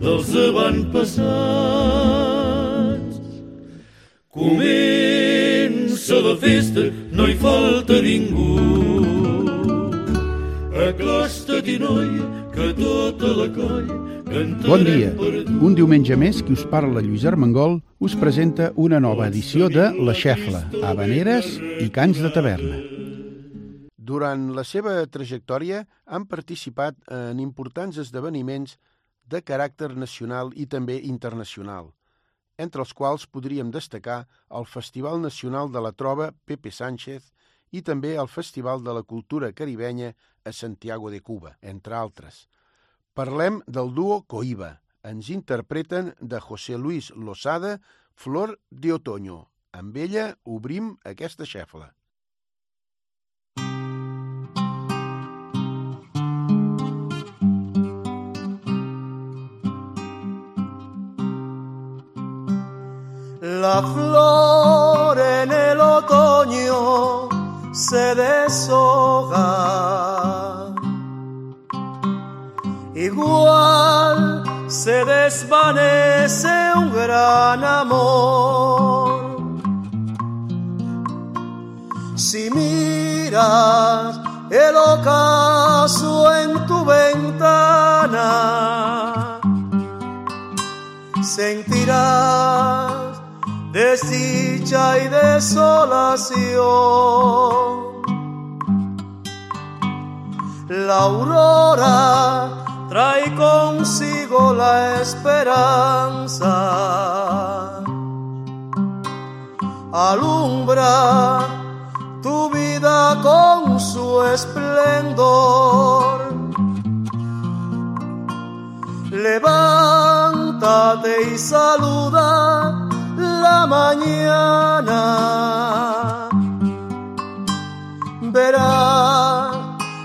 dels avantpassats. Comença la festa, no hi falta ningú. Acosta-t'hi, noia, que tota la colla cantarem Bon dia. Un diumenge més, qui us parla Lluís Armengol us presenta una nova edició de La Xefla, Habaneres i Cants de Taverna. Durant la seva trajectòria han participat en importants esdeveniments de caràcter nacional i també internacional, entre els quals podríem destacar el Festival Nacional de la Troba Pepe Sánchez i també el Festival de la Cultura Caribenya a Santiago de Cuba, entre altres. Parlem del duo Coiba. Ens interpreten de José Luis Losada, Flor de Otoño. Amb ella obrim aquesta xefla. La flor en el otoño se deshoga. Igual se desvanece un gran amor. Si miras el ocaso en tu ventana, sentirás desdicha y desolación. La aurora trae consigo la esperanza. Alumbra tu vida con su esplendor. Levántate y saluda mañana. Verás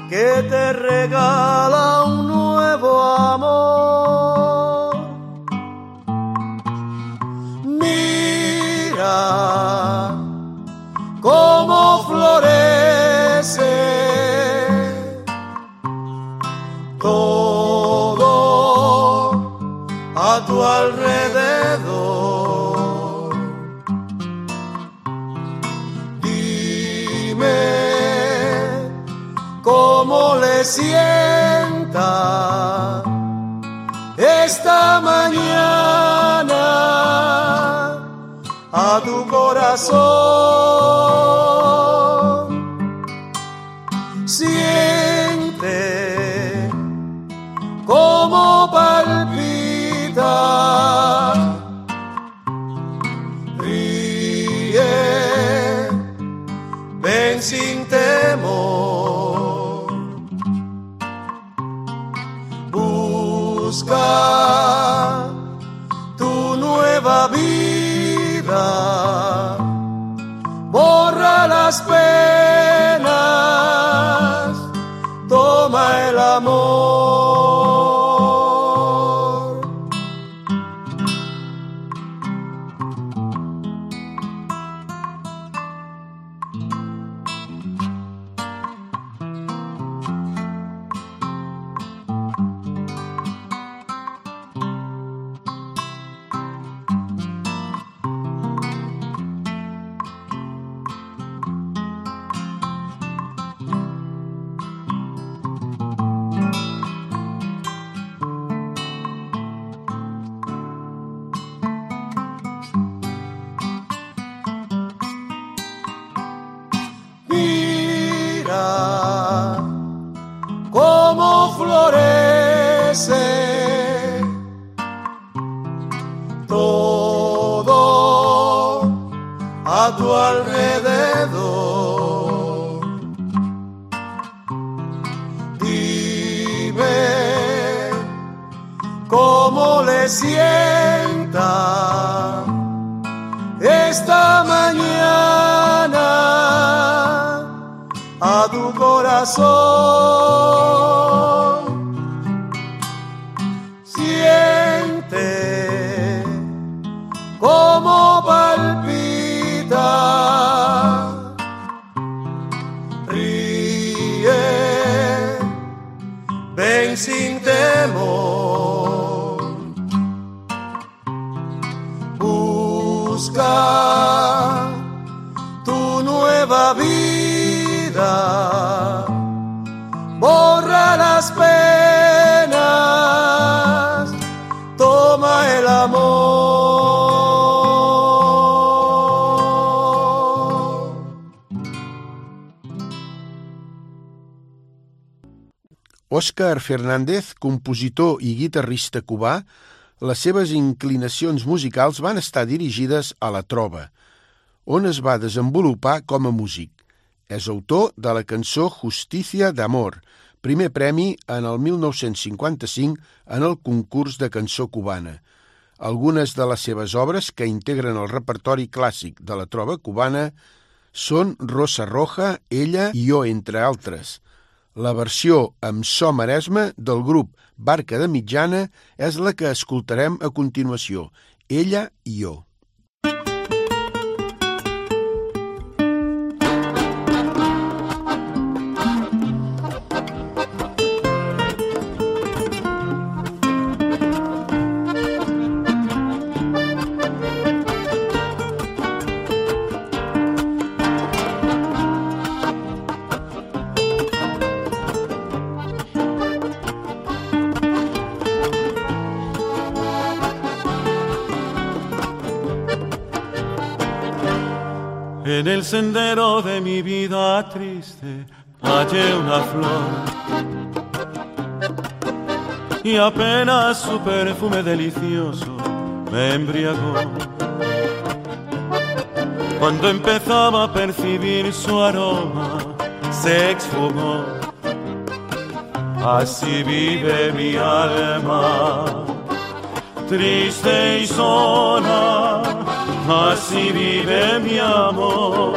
que te regala Òscar Fernández, compositor i guitarrista cubà, les seves inclinacions musicals van estar dirigides a la trova, on es va desenvolupar com a músic. És autor de la cançó Justícia d'Amor, primer premi en el 1955 en el concurs de cançó cubana. Algunes de les seves obres que integren el repertori clàssic de la trova cubana són Rosa Roja, Ella i Jo, entre altres. La versió amb so maresme del grup Barca de Mitjana és la que escoltarem a continuació, Ella i Jo. Sendero de mi vida triste hallé una flor y apenas su perfume delicioso me embriagó. Cuando empezaba a percibir su aroma, se esfumó. Así vive mi alma, triste y sola, así vive mi amor.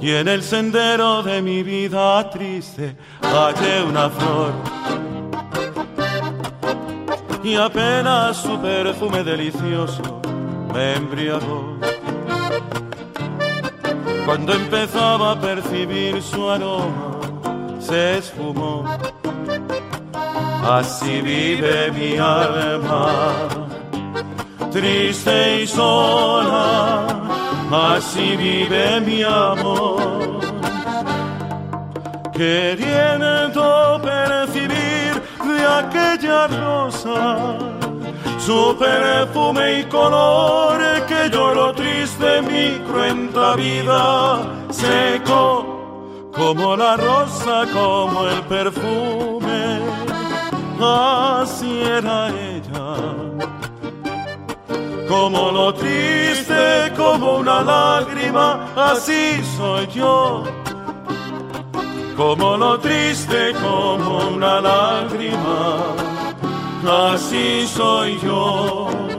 Y en el sendero de mi vida triste hallé una flor. Y apenas su perfume delicioso me embriagó. Cuando empezaba a percibir su aroma, se esfumó. Así vive mi alma, triste y sola, así vive mi amor. Queriendo percibir de aquella rosa su perfume y color que lloró triste mi cruenta vida secó como la rosa, como el perfume, así era ella. Como lo triste, como una lágrima, así soy yo. Como lo triste, como una lágrima, así soy yo.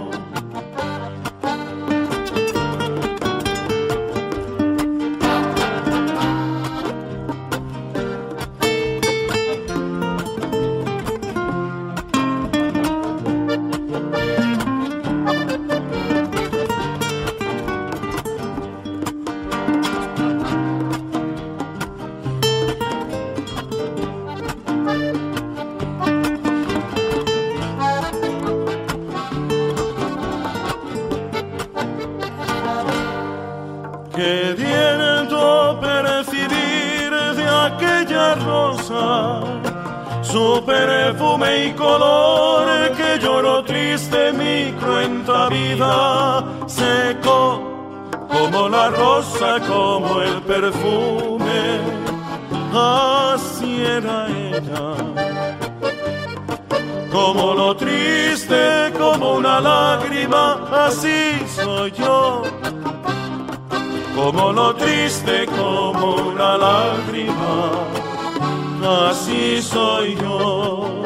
Perfume y color que lloró triste mi cruenta vida. Secó como la rosa como el perfume. Así era ella. Como lo triste como una lágrima, así soy yo. Como lo triste, como una lágrima, así soy yo.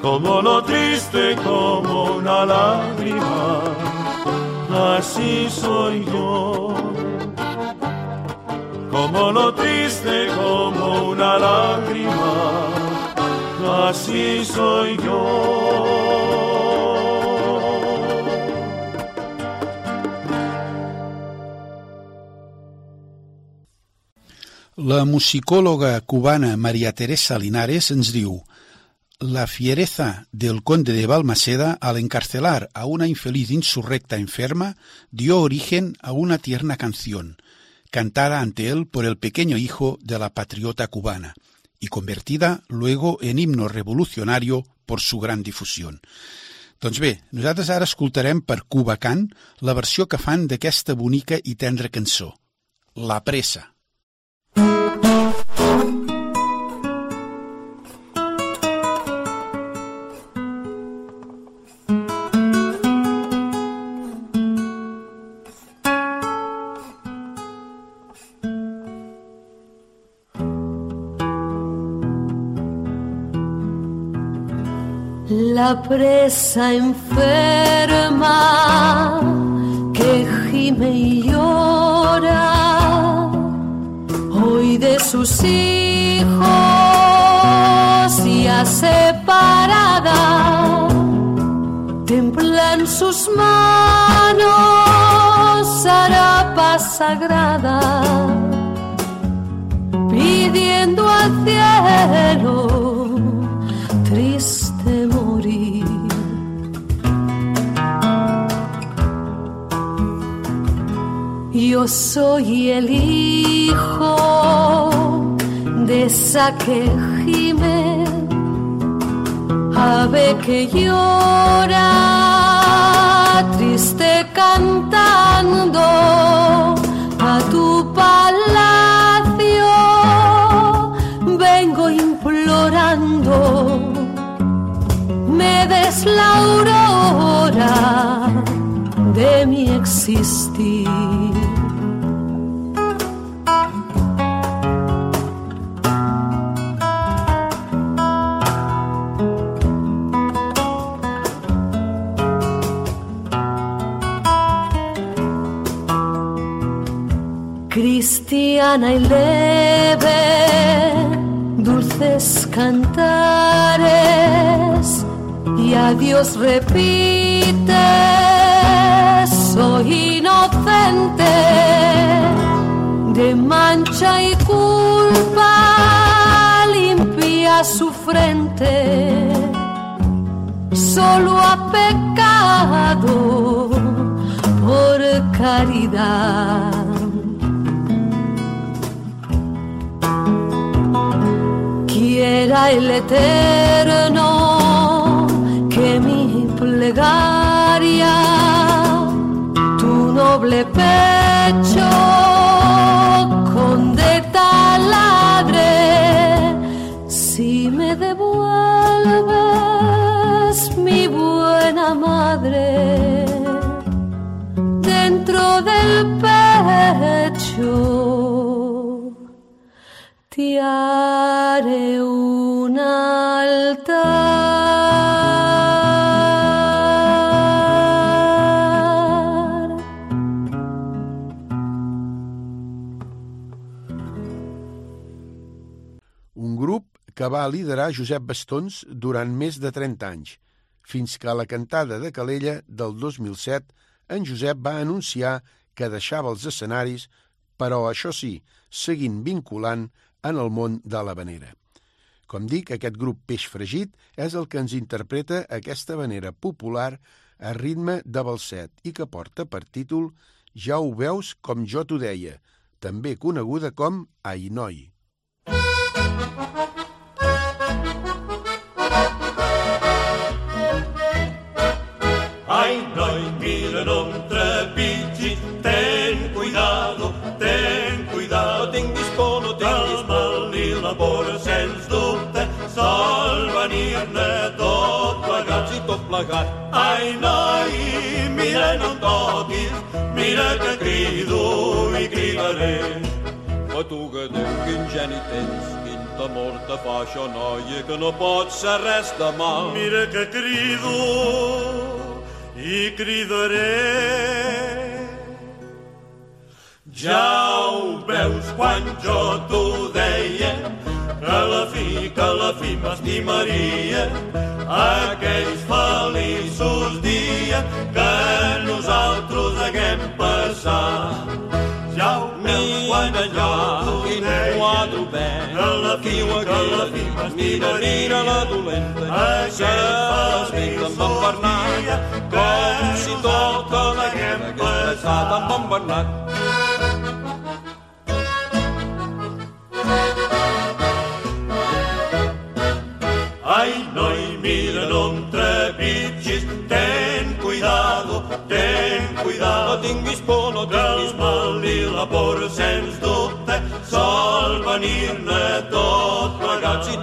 Como lo triste, como una lágrima, así soy yo. Como lo triste, como una lágrima, así soy yo. La musicòloga cubana Maria Teresa Linares ens diu La fiereza del conde de Balmaceda al encarcelar a una infeliz insurrecta enferma dio origen a una tierna canción, cantada ante él por el pequeño hijo de la patriota cubana y convertida luego en himno revolucionario por su gran difusión. Doncs bé, nosaltres ara escoltarem per Cuba Can la versió que fan d'aquesta bonica i tendra cançó, La Pressa. Presa enferma que gime y llora. Hoy de sus hijos ya separada templan sus manos harapa sagrada pidiendo al cielo Soy el hijo de esa que gime, ave que llora, triste cantando a tu palacio. Vengo implorando, me des la aurora de mi existir. Cristiana y leve, dulces cantares, y a Dios repite, soy inocente de mancha y culpa, limpia su frente, solo ha pecado por caridad. El eterno que mi plegaria tu noble pecho que va liderar Josep Bastons durant més de 30 anys, fins que a la cantada de Calella del 2007 en Josep va anunciar que deixava els escenaris, però això sí, seguint vinculant en el món de l'havanera. Com dic, aquest grup Peix Fregit és el que ens interpreta aquesta vanera popular a ritme de balset i que porta per títol Ja ho veus com jo t'ho deia, també coneguda com Ainoi. Plegat. Ai, noi, mira, no em toquis, mira que crido i cridaré. Fatuga, Déu, quin geni tens, quin temor te fa això, noia, que no pot ser res de mal. Mira que crido i cridaré. Ja ho veus quan jo t'ho deia, que la fi, que la fi m'estimaria, aquells feliços dies que nosaltres haguem passat. Ja ho veus quan jo t'ho deia, que la fi, que la fi Mira, mira la dolenta, s'estic amb en Bernat, com si la guerra hagués passat amb en Bernat.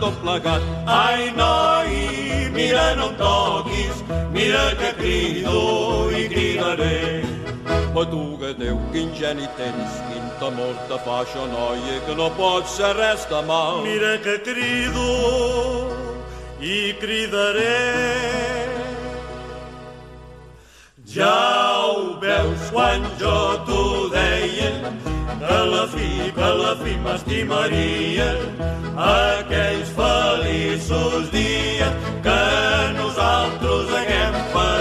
Tot plegat, Ai, noi, mira, no em toquis, mira que crido i cridaré. Patuga, Déu, quin geni tens, quin temor te fa això, noia, que no pot ser res de mal. Mira que crido i cridaré. Ja ho veus quan jo t'ho deia, que la fi, que la fi m'estimaria, aquells feliços dies que nosaltres haguem passat.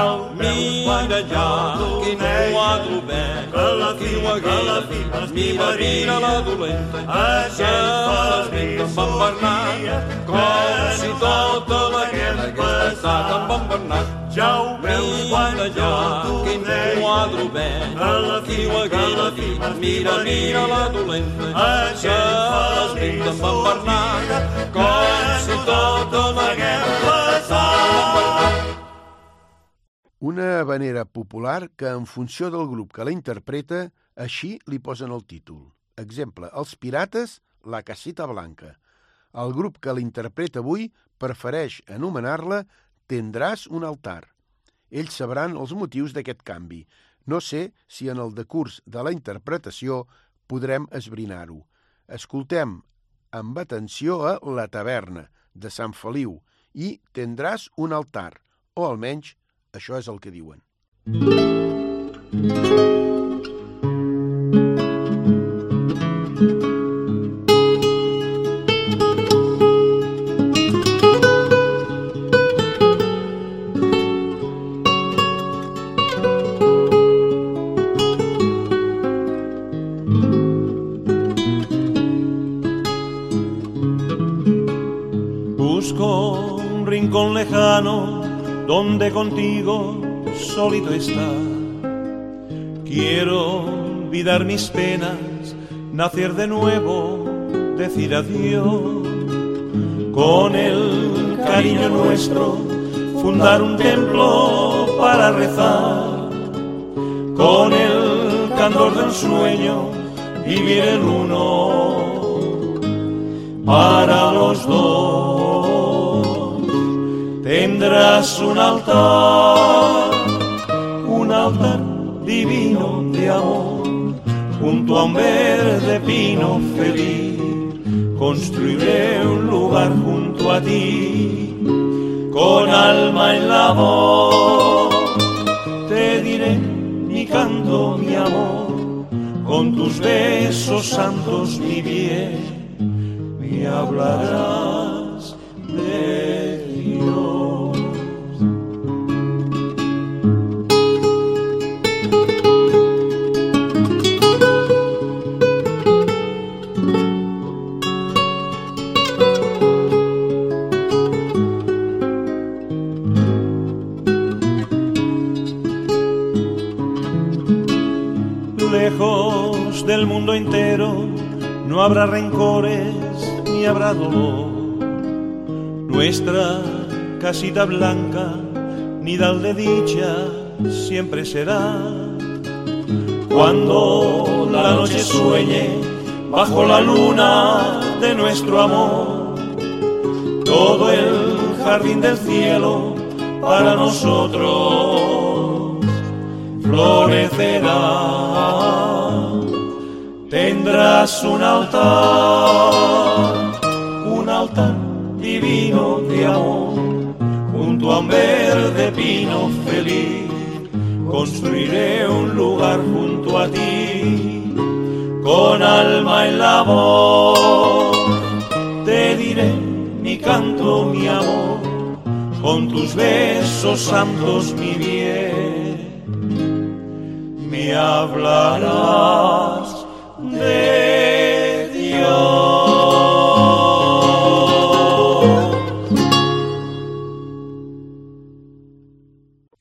Ho Mira jo ja, t'ho quin deia, quadre ben, que la fi, qui ho Mira, m'estimaria, mira la dolenta, aquells s'estic amb en Bernat, com si tota la guerra hagués passat amb en Bernat. ja ho veus quan Mira jo ja, t'ho quin deia, quadre ben, que la fi, qui ho fi Mira, mira la dolenta, s'estic amb en Bernat, com si tota la guerra hagués Bernat. Una habanera popular que, en funció del grup que la interpreta, així li posen el títol. Exemple, els pirates, la casita blanca. El grup que la interpreta avui prefereix anomenar-la Tendràs un altar. Ells sabran els motius d'aquest canvi. No sé si en el decurs de la interpretació podrem esbrinar-ho. Escoltem amb atenció a La taverna, de Sant Feliu, i Tendràs un altar, o almenys això és el que diuen. Busco estar. Quiero olvidar mis penas, nacer de nuevo, decir adiós. Con el cariño nuestro, fundar un templo para rezar. Con el candor del sueño, vivir el uno para los dos. Tendrás un altar, junto a un verde pino feliz. Construiré un lugar junto a ti, con alma en la voz. Te diré mi canto, mi amor, con tus besos santos, mi bien me hablarás de entero no habrá rencores ni habrá dolor. Nuestra casita blanca, nidal de dicha, siempre será. Cuando la noche sueñe bajo la luna de nuestro amor, todo el jardín del cielo para nosotros florecerá. Tendrás un altar, un altar divino de amor, junto a un verde pino feliz. Construiré un lugar junto a ti, con alma en la voz. Te diré mi canto, mi amor con tus besos santos mi bien, me hablarás.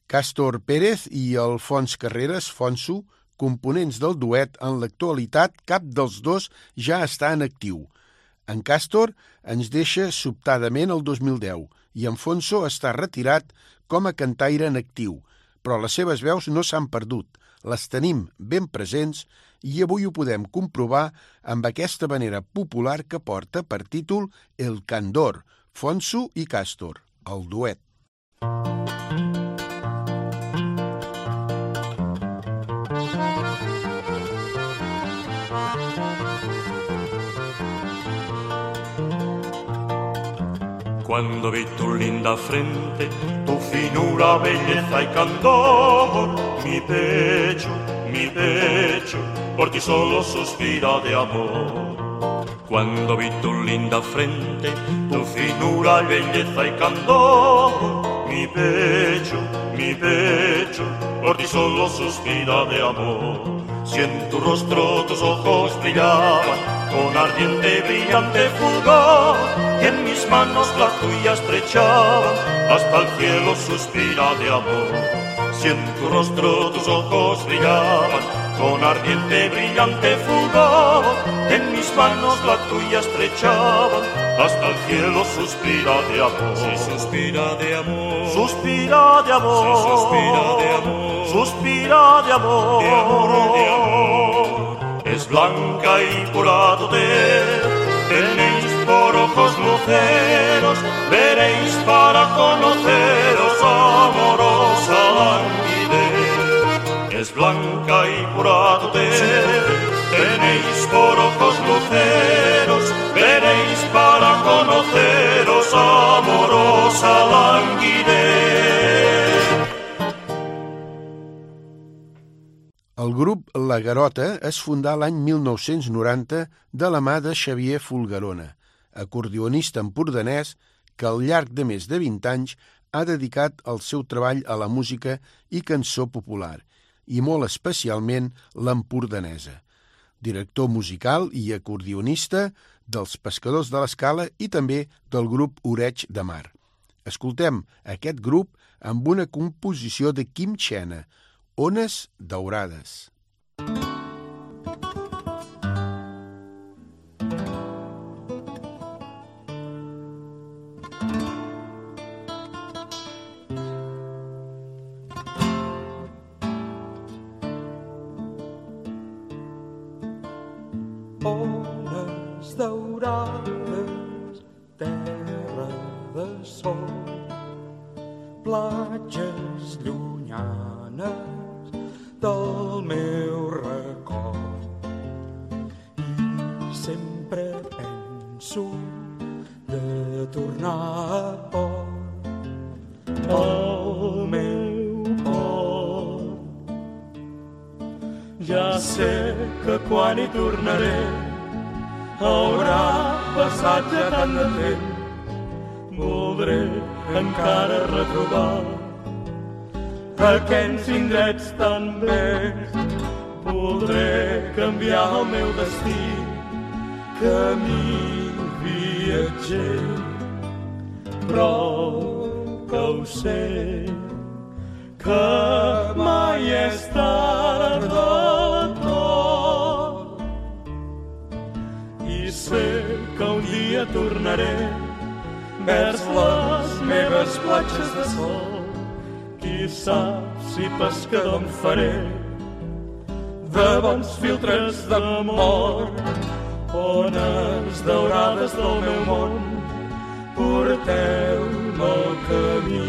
Càstor Pérez i Alfons Carreras, Fonso, components del duet, en l'actualitat cap dels dos ja està en actiu. En Càstor ens deixa sobtadament el 2010 i Enfonso està retirat com a cantaire en actiu, però les seves veus no s'han perdut, les tenim ben presents i avui ho podem comprovar amb aquesta manera popular que porta per títol El Candor, Fonso i Càstor, el duet. Cuando vi tu linda frente, tu finura, belleza y candor, mi pecho, mi pecho, por ti solo suspira de amor. Cuando vi tu linda frente, tu finura, belleza y candor, mi pecho, mi pecho, por ti solo suspira de amor. Si en tu rostro tus ojos brillaban con ardiente, brillante fulgor, y en mis manos la tuya estrechaban, hasta el cielo suspira de amor. Si en tu rostro tus ojos brillaban con ardiente, brillante fulgor, en mis manos la tuya estrechaban, hasta el cielo suspira de amor. Suspira de amor, suspira de amor, suspira de amor, suspira de amor, de amor, de amor. Es blanca y pura doter, tenéis por ojos luceros, veréis para conoceros amorosa languidez. Es blanca y pura tenéis por ojos luceros, veréis para conoceros El grup La Garota es fundà l'any 1990 de la mà de Xavier Fulgarona, acordionista empordanès que al llarg de més de 20 anys ha dedicat el seu treball a la música i cançó popular, i molt especialment l'empordanesa. Director musical i acordionista dels Pescadors de l'Escala i també del grup Oreig de Mar. Escoltem aquest grup amb una composició de Quim Xena, Ones daurades. Sempre penso de tornar a port, al meu port. Ja sé que quan hi tornaré haurà passat ja tant de temps. Voldré encara retrobar aquests indrets tan bells. Voldré canviar el meu destí, camí viatger, però que ho sé, que mai és tard del tot. I sé que un dia tornaré vers les meves platges de sol. Qui sap si pescador em faré de bons filtres d'amor, ones daurades del meu món, porteu el camí,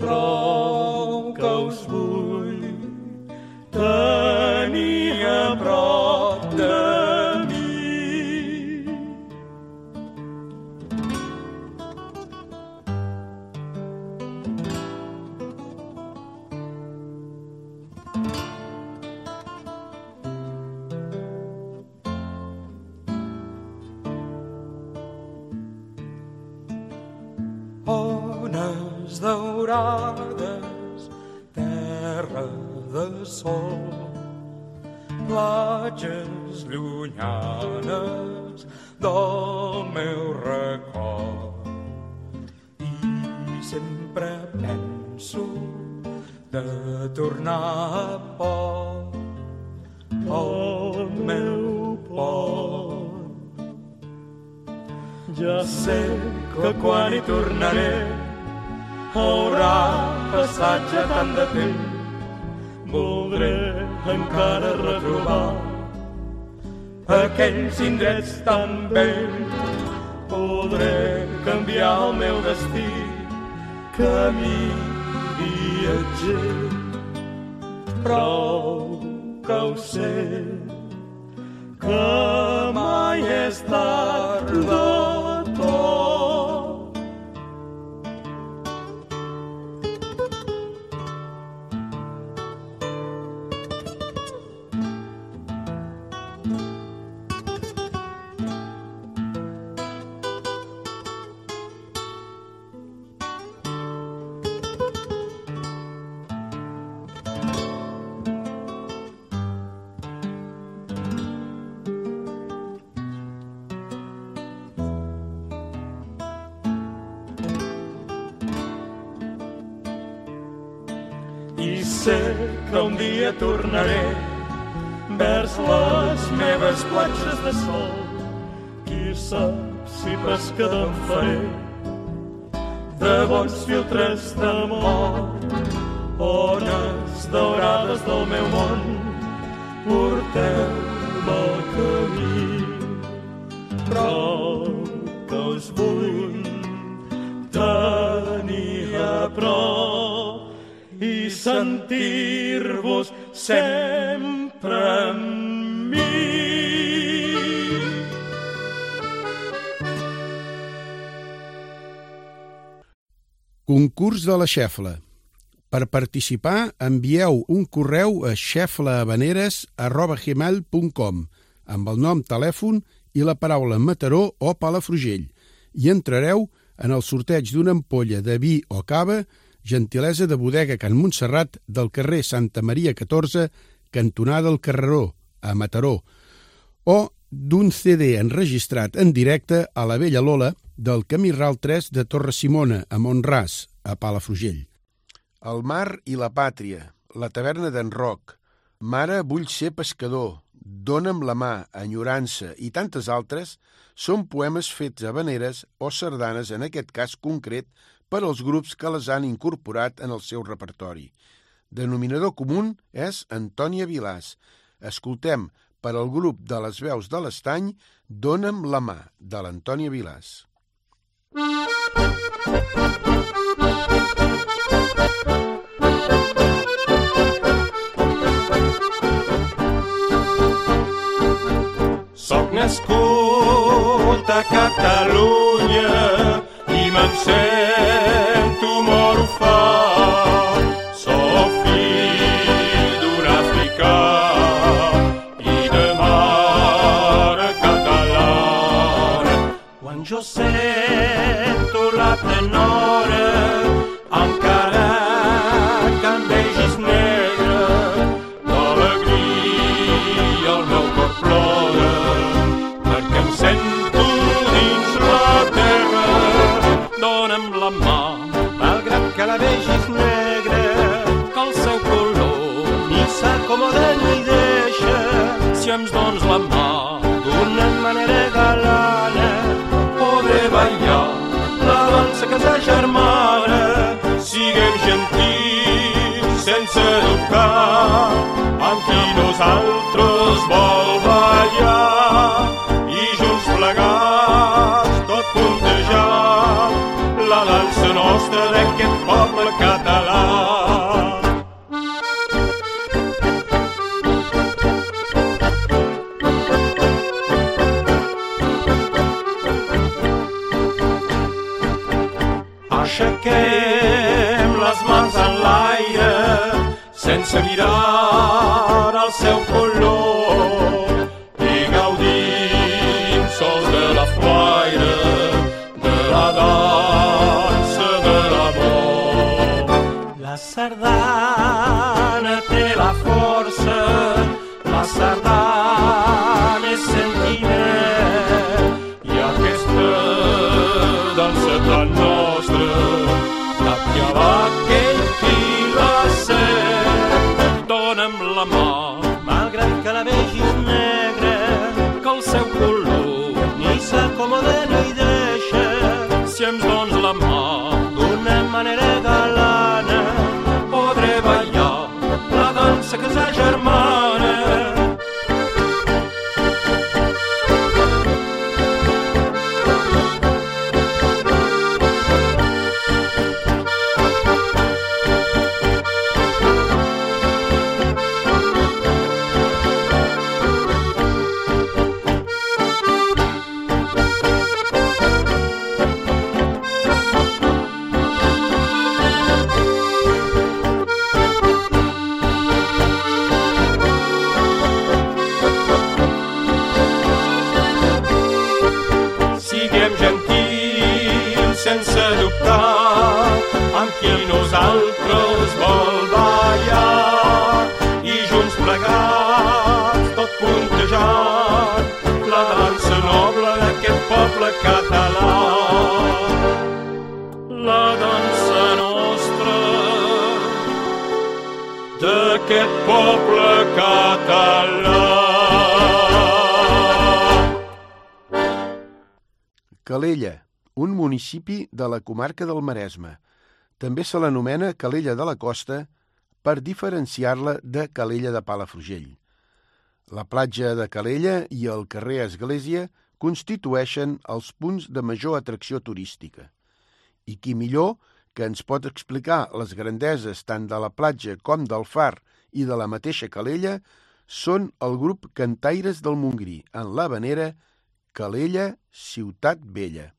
però daurades, terra de sol, platges llunyanes del meu record. I sempre penso de tornar a port, al meu port. Ja sé que quan hi tornaré haurà passat ja tant de temps. Voldré encara retrobar aquells indrets tan bells. Podré canviar el meu destí, camí viatger. Prou que ho sé, que mai és tard de vers les meves platges de sol. Qui sap si pescador em faré de bons filtres d'amor. Ones daurades del meu món, porteu-me al camí. Però que us vull tenir a prop i sentir-vos sempre amb mi. Concurs de la xefla. Per participar, envieu un correu a xeflahabaneres.gmail.com amb el nom, telèfon i la paraula Mataró o Palafrugell i entrareu en el sorteig d'una ampolla de vi o cava gentilesa de bodega Can Montserrat del carrer Santa Maria 14, cantonada del Carreró, a Mataró, o d'un CD enregistrat en directe a la Vella Lola del Camí Ral 3 de Torre Simona, a Montràs, a Palafrugell. El mar i la pàtria, la taverna d'en Roc, Mare, vull ser pescador, Dóna'm la mà, enyorança i tantes altres són poemes fets a veneres o sardanes, en aquest cas concret, per als grups que les han incorporat en el seu repertori. Denominador comú és Antònia Vilàs. Escoltem per al grup de les veus de l'Estany Dóna'm la mà, de l'Antònia Vilàs. Soc seu color municipi de la comarca del Maresme. També se l'anomena Calella de la Costa per diferenciar-la de Calella de Palafrugell. La platja de Calella i el carrer Església constitueixen els punts de major atracció turística. I qui millor que ens pot explicar les grandeses tant de la platja com del far i de la mateixa Calella són el grup Cantaires del Montgrí, en l'Havanera, Calella, Ciutat Vella.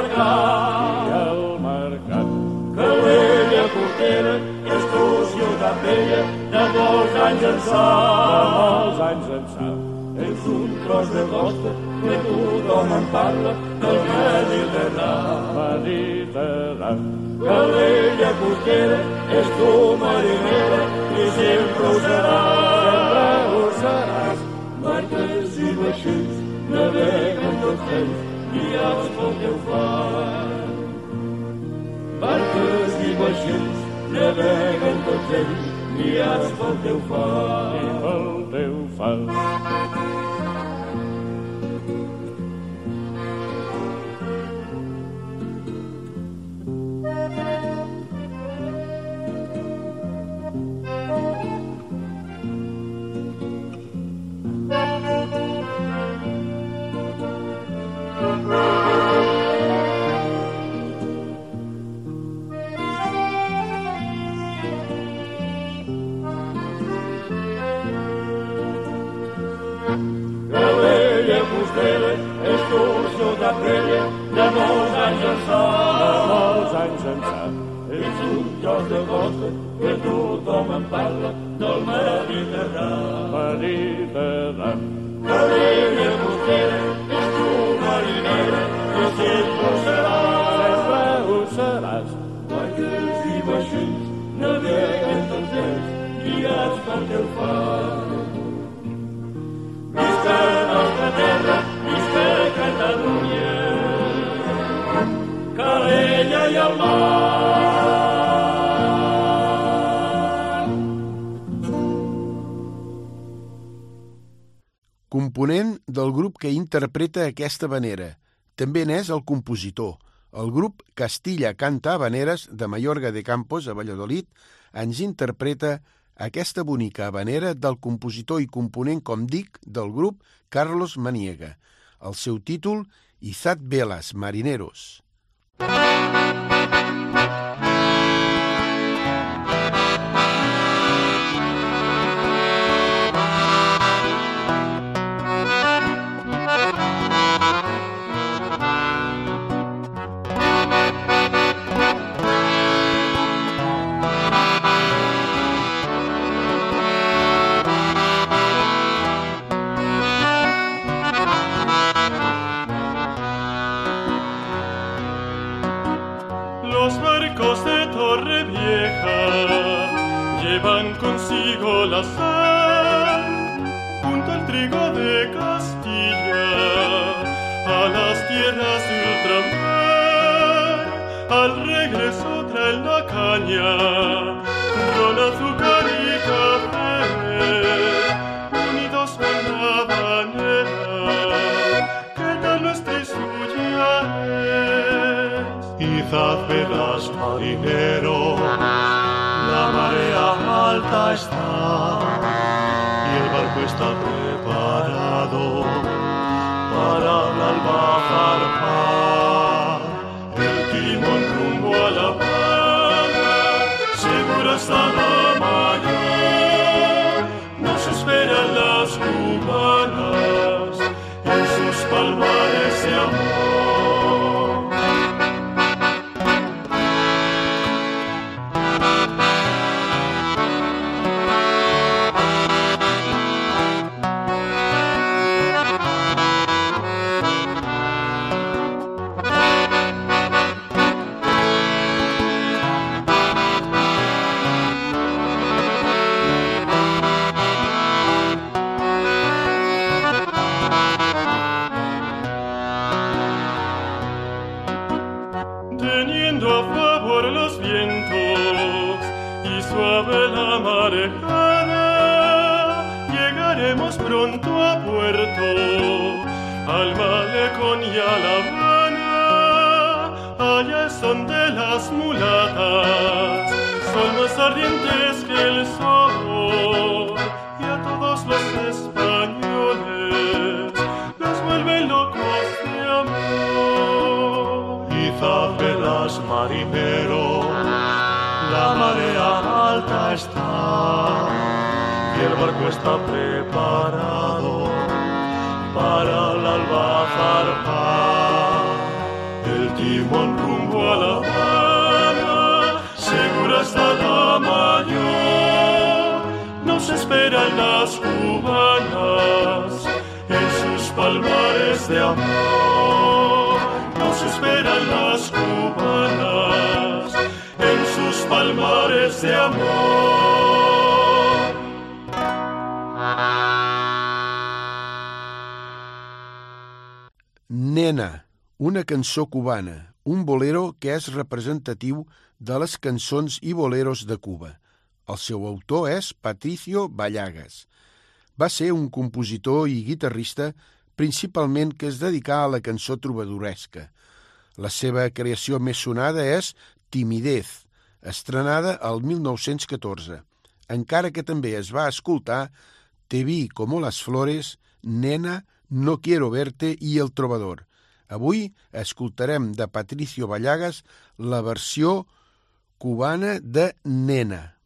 Mercat, al mercat. Calella portera, és tu ciutat vella, de molts anys ençà, de molts anys ençà. Ets un tros de costa que tothom en parla del Mediterrà. Mediterrà. Calella portera, és tu marinera i sempre ho seràs. Sempre ho seràs. Barques i vaixells naveguen tots ells naveguen tots ells guiats pel teu far. I pel teu far. De molts anys ençà. De molts anys ençà. Ets un tros de costa que tothom en parla del Mediterrà. Mediterrà. Calella Costera és tu marinera que sempre ho seràs. Sempre ho seràs. Barques i vaixells naveguen tots ells guiats pel teu far. Visca la nostra terra, visca Catalunya, i el mar. Component del grup que interpreta aquesta vanera. També n'és el compositor. El grup Castilla Canta Habaneres de Mallorca de Campos a Valladolid ens interpreta aquesta bonica habanera del compositor i component, com dic, del grup Carlos Maniega. El seu títol, Izat Velas, Marineros. Thank you. Junto al trigo de Castilla a las tierras de ultramar. Al regreso traen la caña, ron, azúcar y café, unidos con la banera que tal nuestra y suya es. Izad velas, marinero, la marea alta está y el barco está preparado para la alba zarpar. El timón rumbo a la Habana, segura está la mayor. Nos esperan las cubanas está preparado para el alba zarpar. El timón rumbo a La Habana, segura está la mayor. Nos esperan las cubanas en sus palmares de amor. Nos esperan las cubanas en sus palmares de amor. Nena, una cançó cubana, un bolero que és representatiu de les cançons i boleros de Cuba. El seu autor és Patricio Ballagas. Va ser un compositor i guitarrista principalment que es dedicà a la cançó trobadoresca. La seva creació més sonada és Timidez, estrenada el 1914, encara que també es va escoltar Te vi como las flores, Nena, No quiero verte i El trobador. Avui escoltarem de Patricio Ballagas la versió cubana de Nena.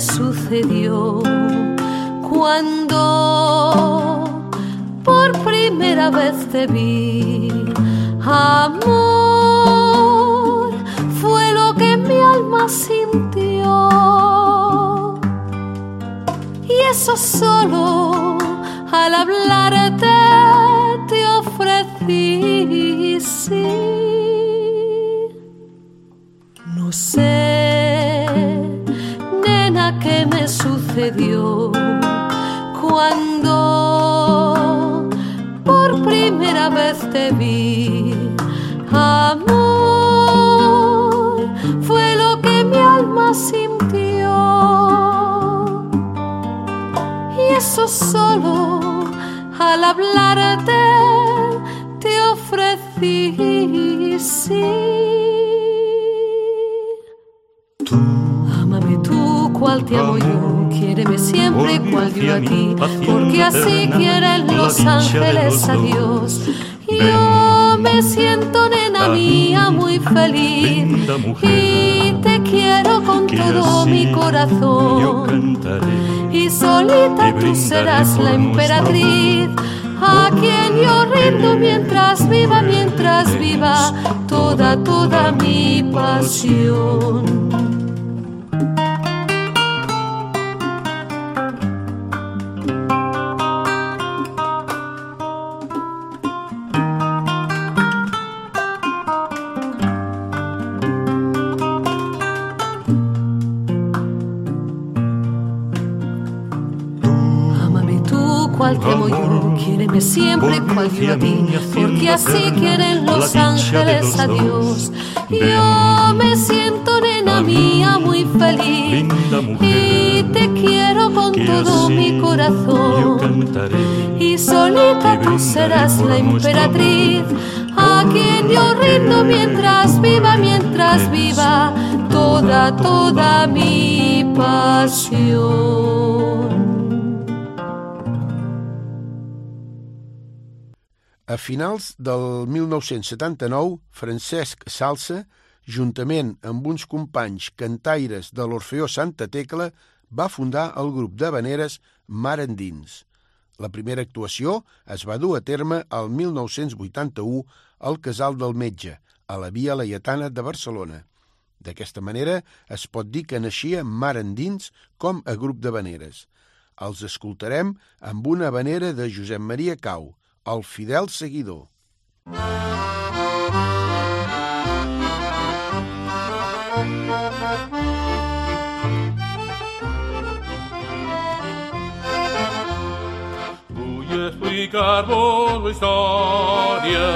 Sucedió cuando por primera vez te vi. Amor fue lo que mi alma sintió. Y eso solo al hablarte sucedió cuando por primera vez te vi. Amor, fue lo que mi alma sintió. Y eso solo al hablarte te ofrecí. Sí. Ámame tú, cual te amo yo, cual yo a ti, porque así quieren los ángeles a Dios. Yo me siento nena mía muy feliz y te quiero con todo mi corazón. Y solita tú serás la emperatriz a quien yo rindo mientras viva, mientras viva toda, toda mi pasión. Cual te amo yo, quiéreme siempre cual yo a ti, porque así quieren los ángeles a Dios. Yo me siento nena mía muy feliz y te quiero con todo mi corazón. Y solita tú serás la emperatriz a quien yo rindo mientras viva, mientras viva toda, toda mi pasión. A finals del 1979, Francesc Salsa, juntament amb uns companys cantaires de l'Orfeó Santa Tecla, va fundar el grup de veneres Mar Endins. La primera actuació es va dur a terme el 1981 al Casal del Metge, a la Via Laietana de Barcelona. D'aquesta manera es pot dir que naixia Mar Endins com a grup de veneres. Els escoltarem amb una venera de Josep Maria Cau, el fidel seguidor. Vull explicar-vos la història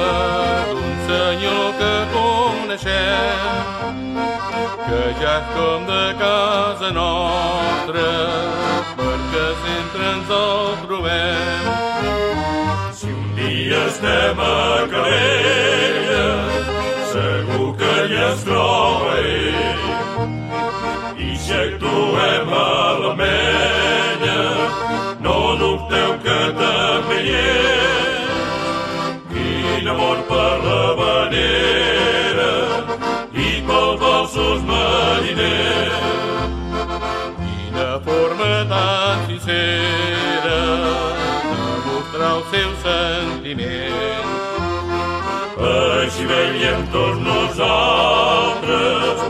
d'un senyor que coneixem, que ja és com de casa nostra, perquè sempre ens el trobem anem a Calella, segur que hi es troba Així veiem tots nosaltres,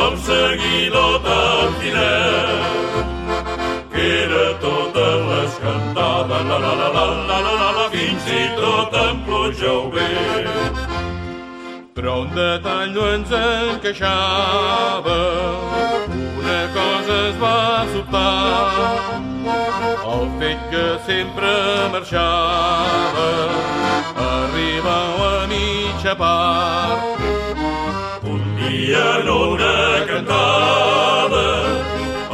el seguidor tan fidel, era totes les cantades, la la la la la la la la, fins i tot en pluja o vent. Però un detall no ens encaixava, una cosa es va sobtar, el fet que sempre marxava, arribava part. Un dia en una cantada,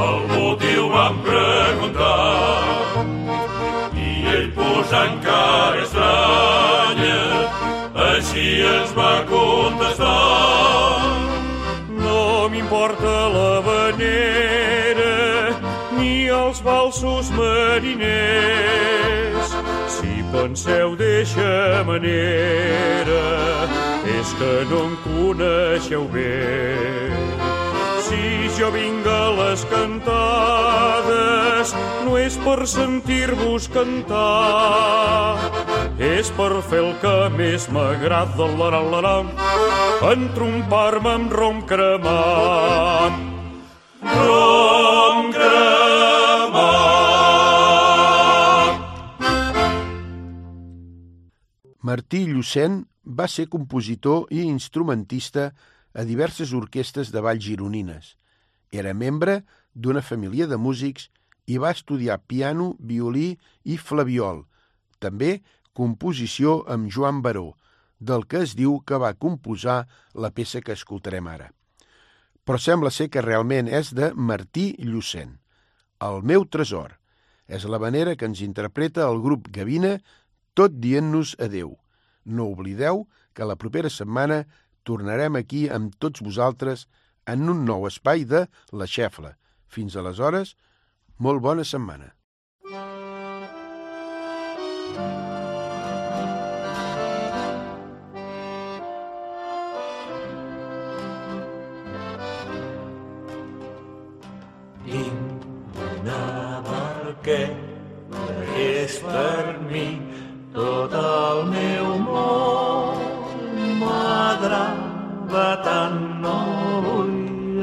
el motiu vam preguntar, i ell posant cara estranya, així ens va contestar. No m'importa la venera ni els balsos mariners. Penseu d'eixa manera és que no em coneixeu bé. Si jo vinc a les cantades no és per sentir-vos cantar, és per fer el que més m'agrada, la entrompar-me amb rom cremant. Rom Martí Llucent va ser compositor i instrumentista a diverses orquestes de ball gironines. Era membre d'una família de músics i va estudiar piano, violí i flaviol. També composició amb Joan Baró, del que es diu que va composar la peça que escoltarem ara. Però sembla ser que realment és de Martí Llucent. El meu tresor és la manera que ens interpreta el grup Gavina tot dient-nos adeu. No oblideu que la propera setmana tornarem aquí amb tots vosaltres en un nou espai de La Xefla. Fins aleshores, molt bona setmana. Tinc una barqueta que és per tot el meu món m'agrada tant no vull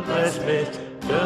res més que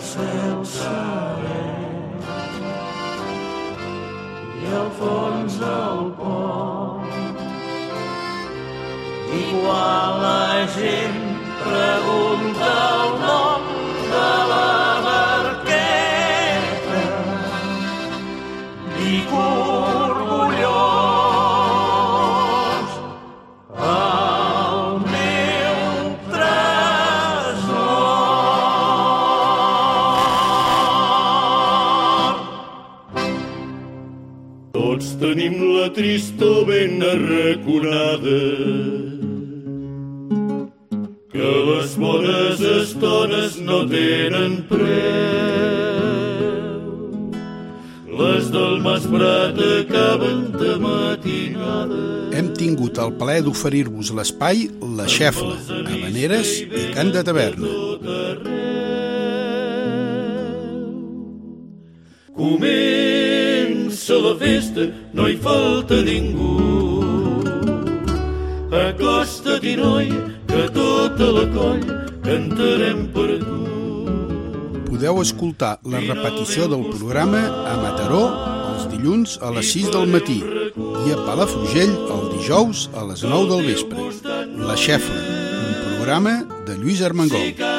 cel serè i al fons el port i quan la gent arraconada que les bones estones no tenen preu. Les del Prat acaben de matinada. Hem tingut el plaer d'oferir-vos l'espai La Xefla, Habaneres i Cant de Taverna. Comença la festa, no hi falta ningú. Acosta-t'hi, noi, que tota la colla cantarem per tu. Podeu escoltar la repetició del programa a Mataró els dilluns a les 6 del matí i a Palafrugell el dijous a les 9 del vespre. La Xefla, un programa de Lluís Armengol.